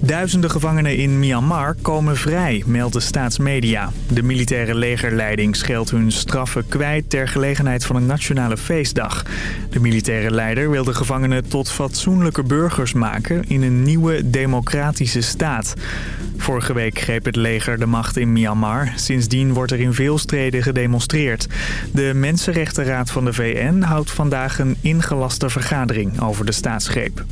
Duizenden gevangenen in Myanmar komen vrij, meldt de staatsmedia. De militaire legerleiding scheelt hun straffen kwijt ter gelegenheid van een nationale feestdag. De militaire leider wil de gevangenen tot fatsoenlijke burgers maken in een nieuwe democratische staat. Vorige week greep het leger de macht in Myanmar. Sindsdien wordt er in veel streden gedemonstreerd. De Mensenrechtenraad van de VN houdt vandaag een ingelaste vergadering over de staatsgreep.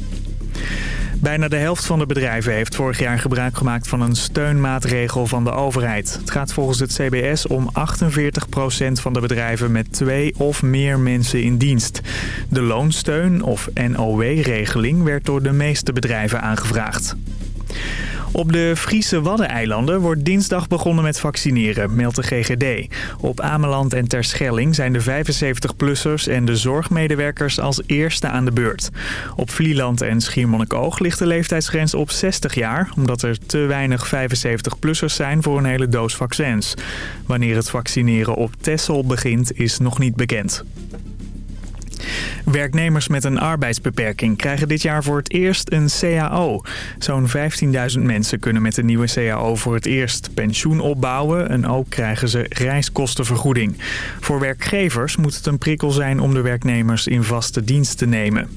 Bijna de helft van de bedrijven heeft vorig jaar gebruik gemaakt van een steunmaatregel van de overheid. Het gaat volgens het CBS om 48% van de bedrijven met twee of meer mensen in dienst. De loonsteun of NOW-regeling werd door de meeste bedrijven aangevraagd. Op de Friese Waddeneilanden wordt dinsdag begonnen met vaccineren, meldt de GGD. Op Ameland en Terschelling zijn de 75-plussers en de zorgmedewerkers als eerste aan de beurt. Op Vlieland en Schiermonnikoog ligt de leeftijdsgrens op 60 jaar... omdat er te weinig 75-plussers zijn voor een hele doos vaccins. Wanneer het vaccineren op Texel begint is nog niet bekend. Werknemers met een arbeidsbeperking krijgen dit jaar voor het eerst een CAO. Zo'n 15.000 mensen kunnen met de nieuwe CAO voor het eerst pensioen opbouwen... en ook krijgen ze reiskostenvergoeding. Voor werkgevers moet het een prikkel zijn om de werknemers in vaste dienst te nemen.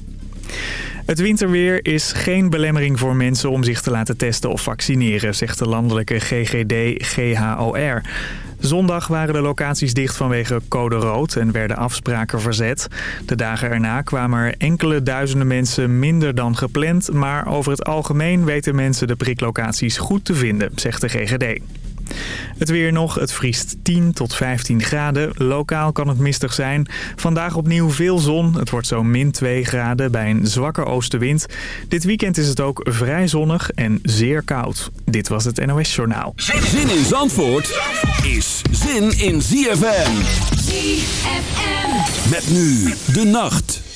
Het winterweer is geen belemmering voor mensen om zich te laten testen of vaccineren, zegt de landelijke GGD-GHOR. Zondag waren de locaties dicht vanwege code rood en werden afspraken verzet. De dagen erna kwamen er enkele duizenden mensen minder dan gepland... maar over het algemeen weten mensen de priklocaties goed te vinden, zegt de GGD. Het weer nog, het vriest 10 tot 15 graden. Lokaal kan het mistig zijn. Vandaag opnieuw veel zon. Het wordt zo min 2 graden bij een zwakke oostenwind. Dit weekend is het ook vrij zonnig en zeer koud. Dit was het NOS Journaal. Zin in Zandvoort is zin in ZFM. ZFM. Met nu de nacht.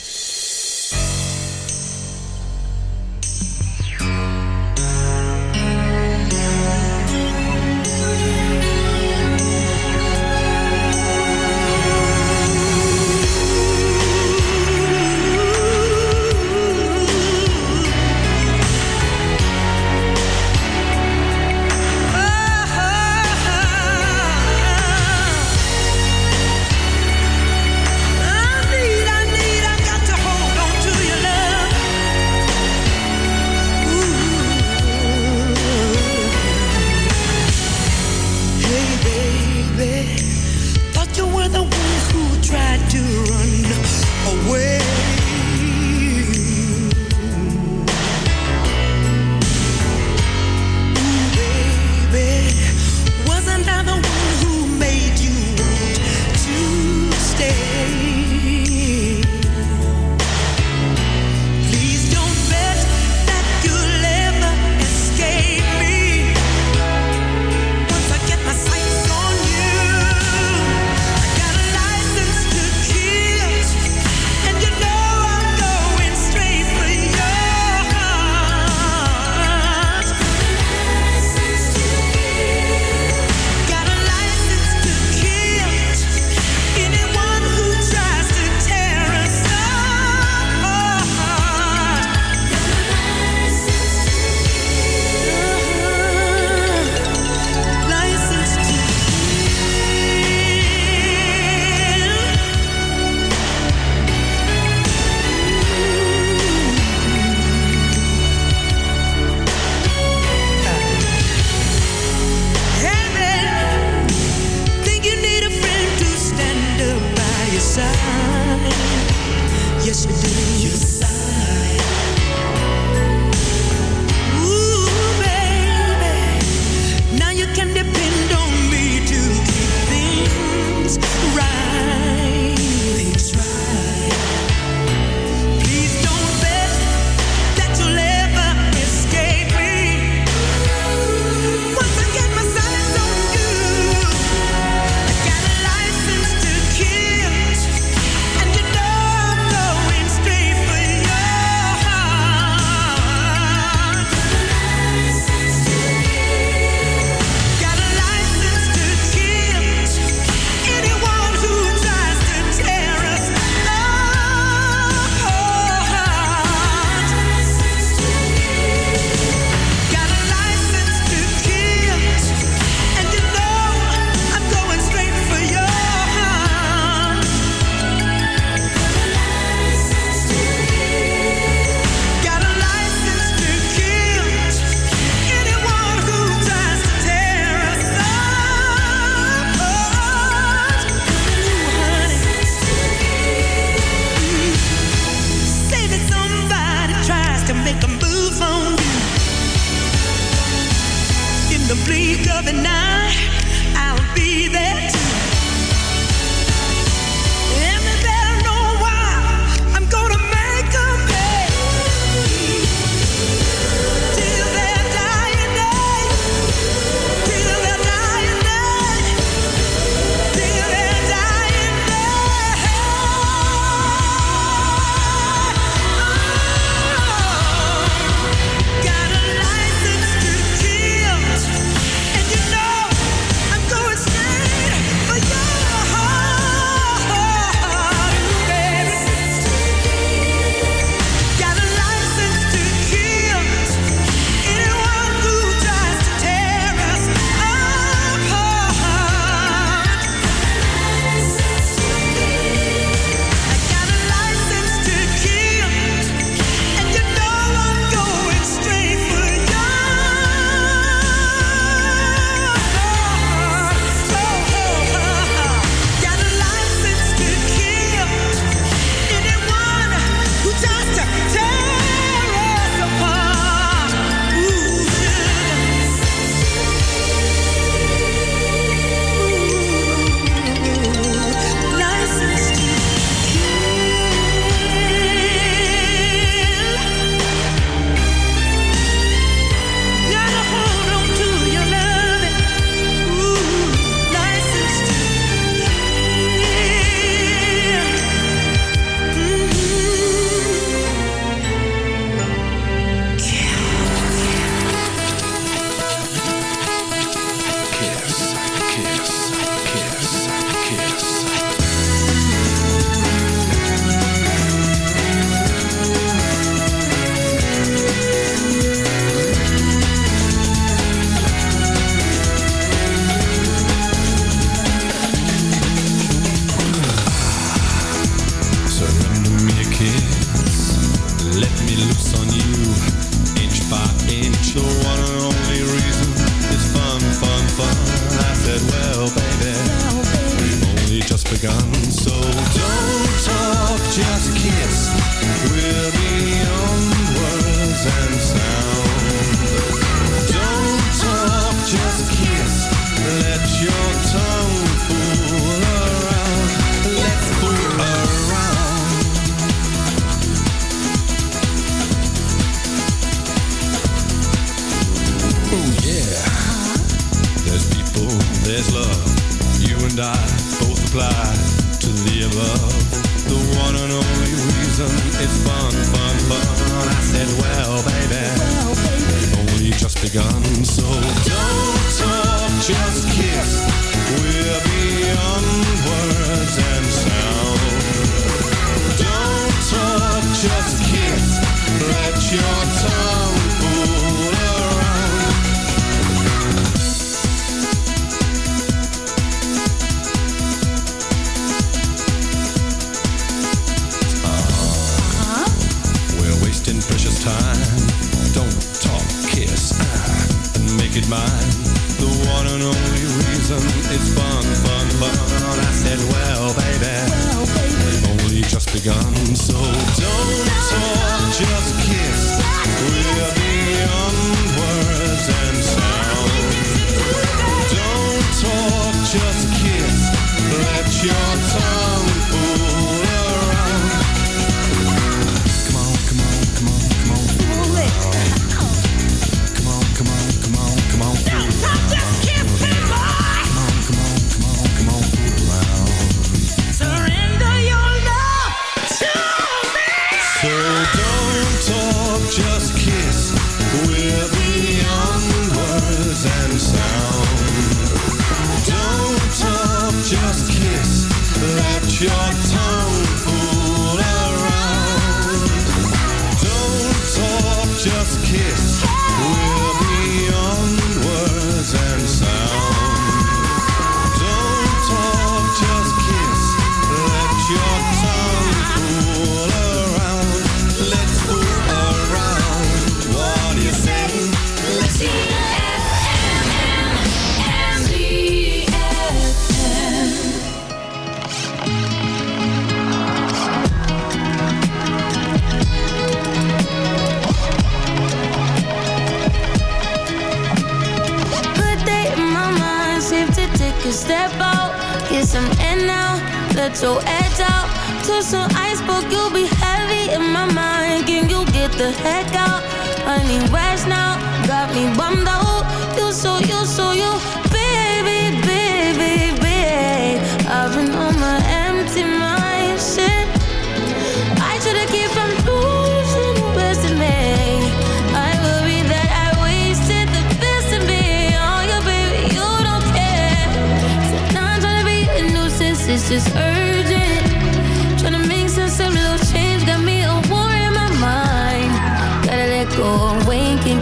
just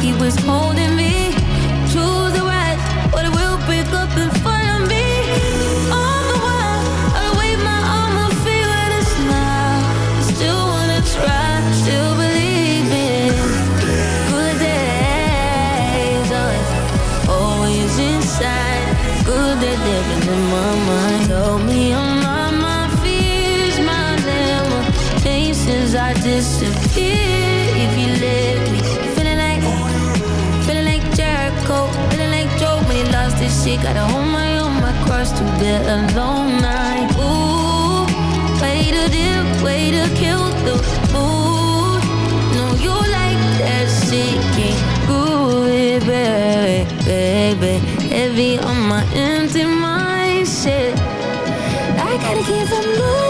keep what's holding me. Choose the right, but it will up me. All the while, I'll wave my a smile. Still wanna try, still believe in good days. Always inside, good living in my mind. Me I'm my fears, my. I bear alone. Way to way to kill the mood. You like that baby, baby. Heavy on my empty mind, shit. I gotta keep from losing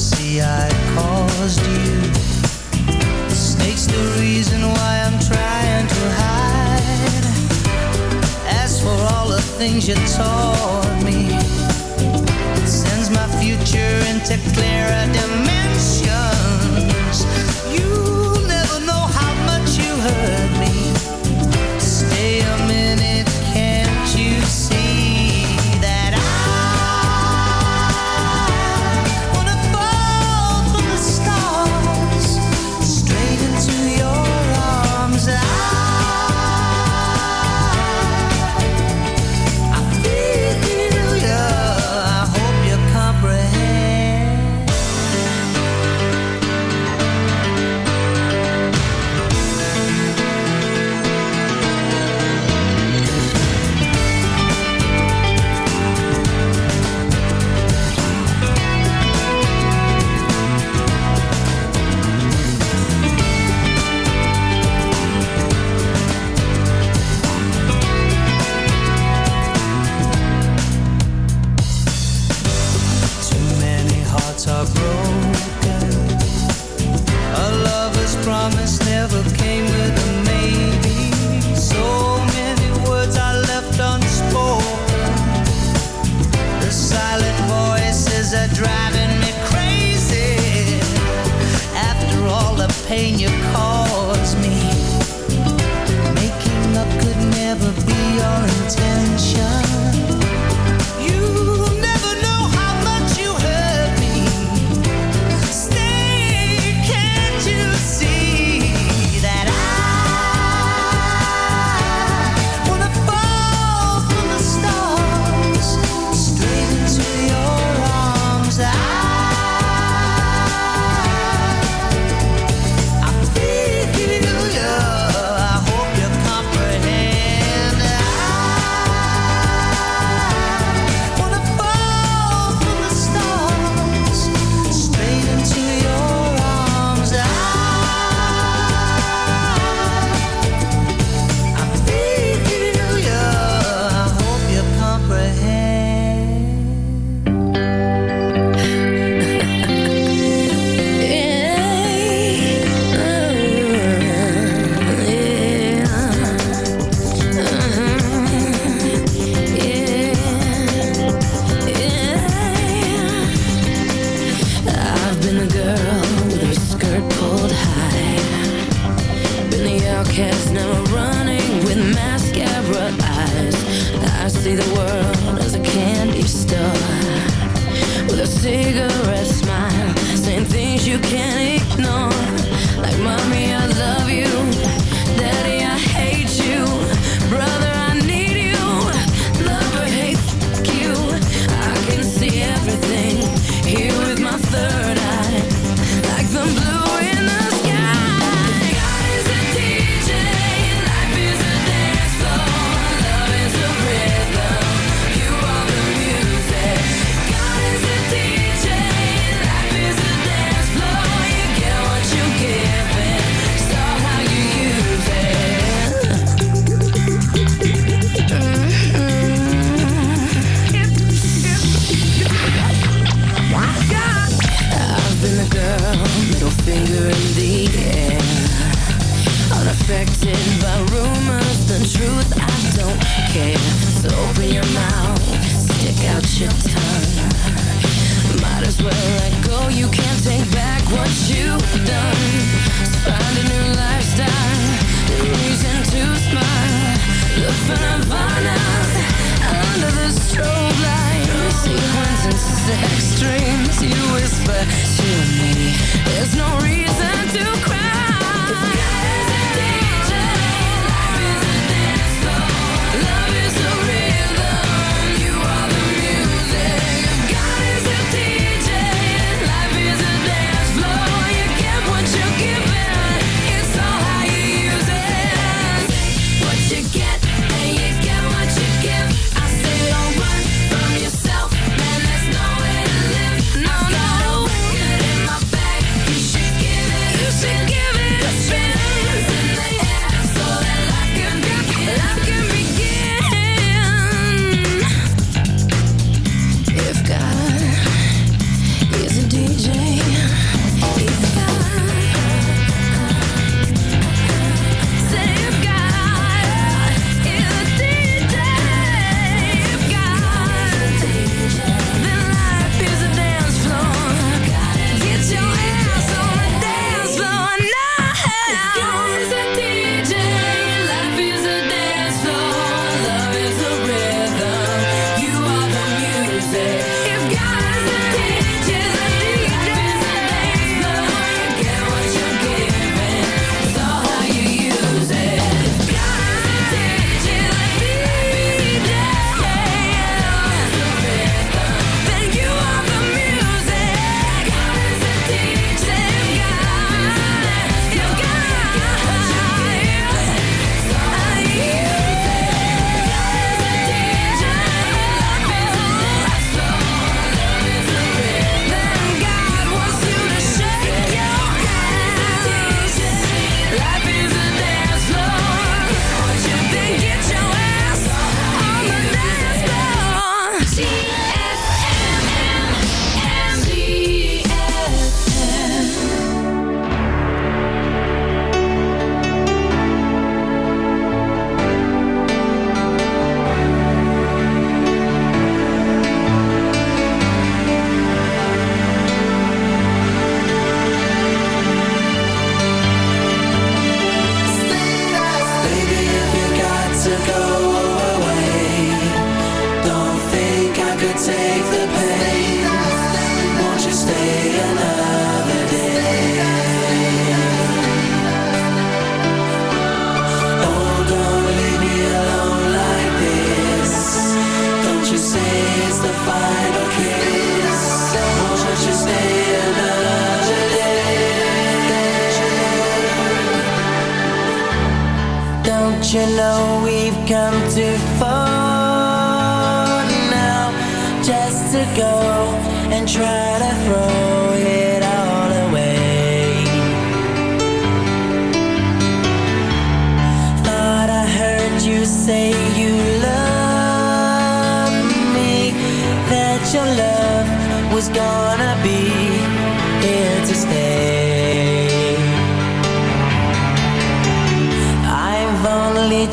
see I caused you. Snake's the reason why I'm trying to hide. As for all the things you taught me It sends my future into clearer demand middle finger in the air. Unaffected by rumors, the truth, I don't care. So open your mouth, stick out your tongue. Might as well let go, you can't take back what you've done. So Find a new lifestyle, new reason to smile. Look for nirvana extremes you whisper to me. There's no reason to cry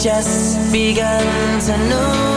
just begun to know.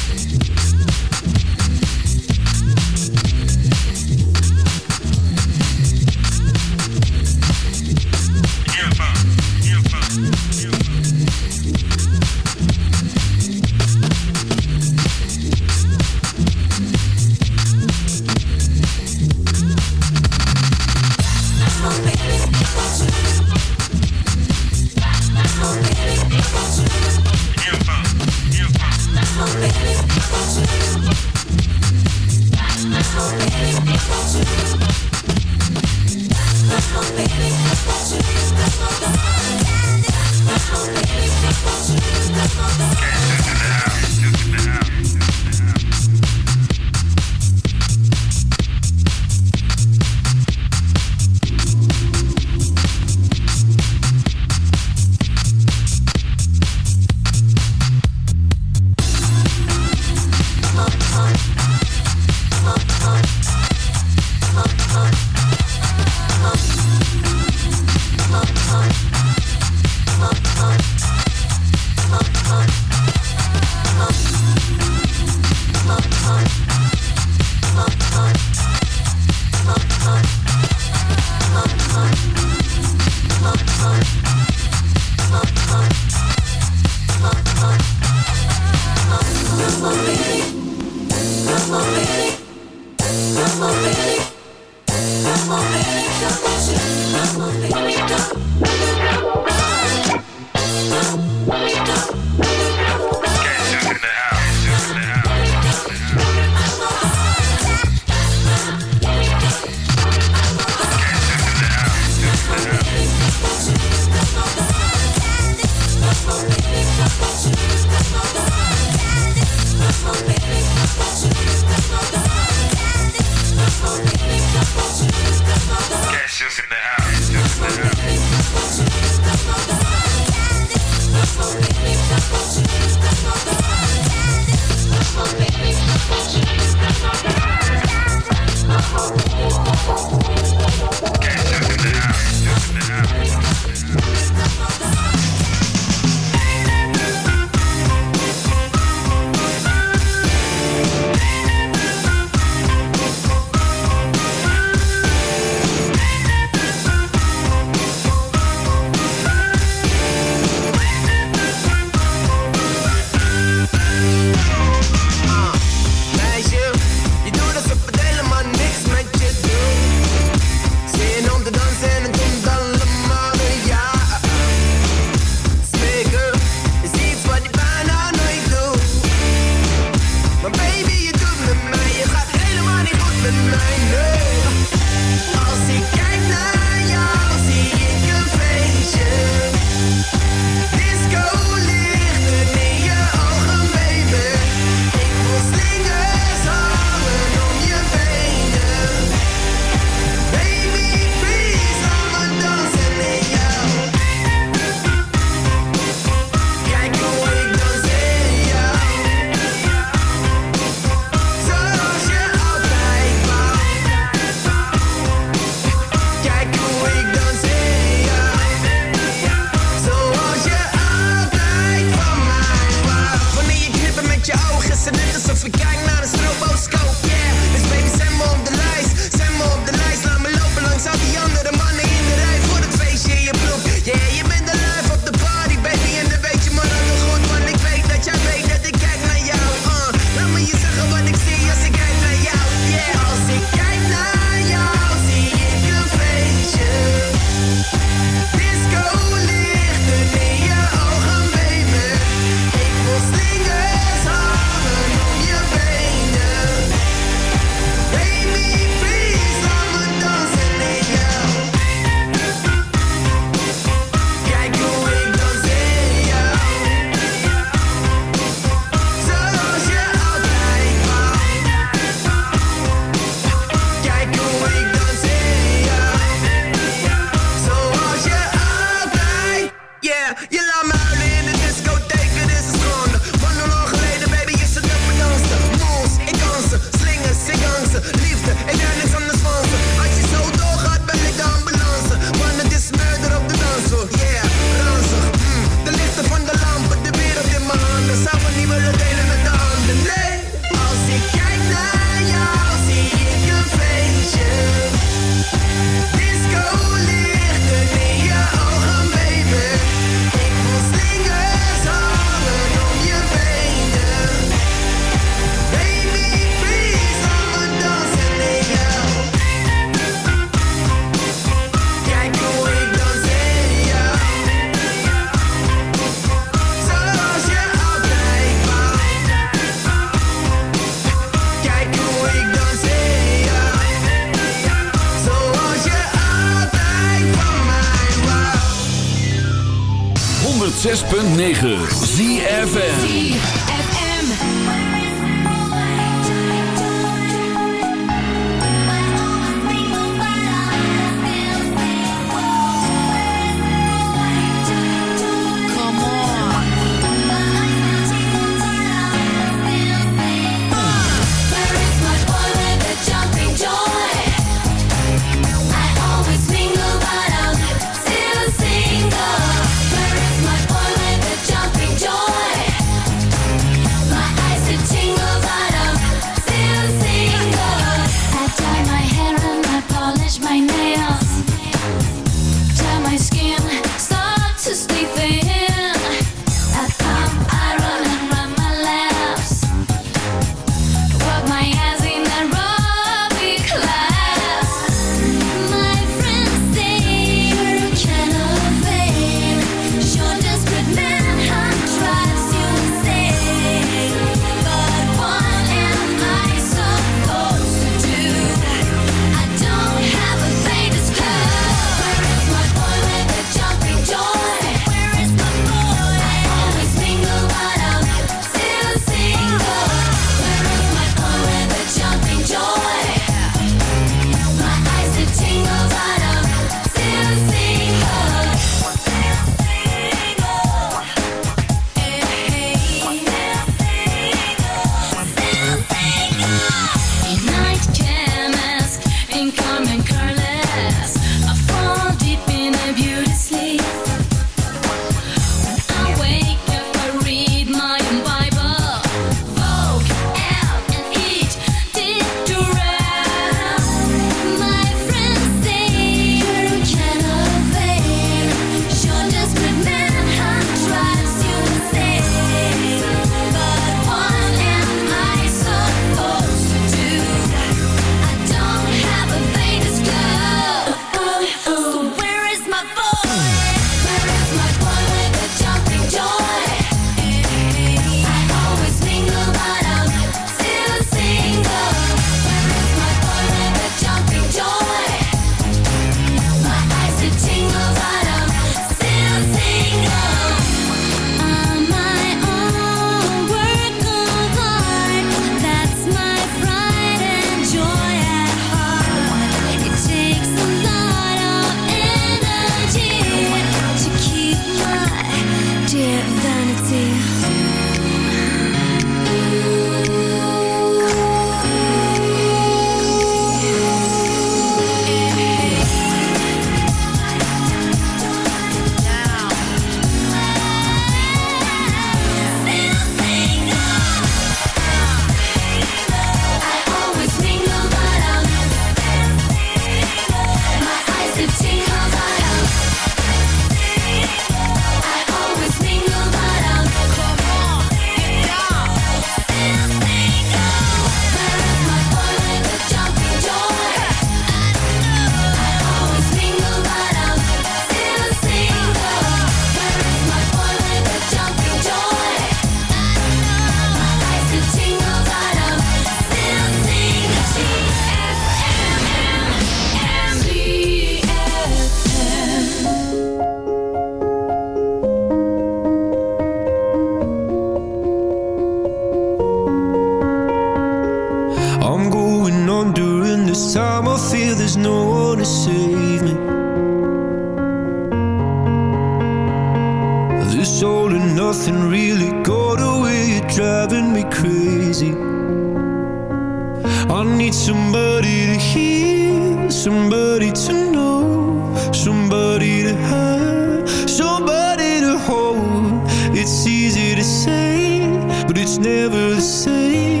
university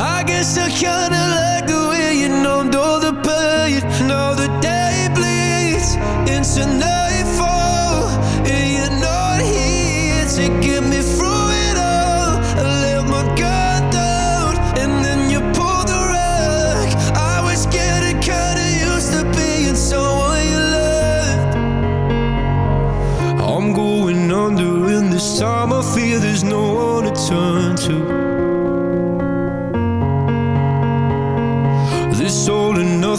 I guess I kinda like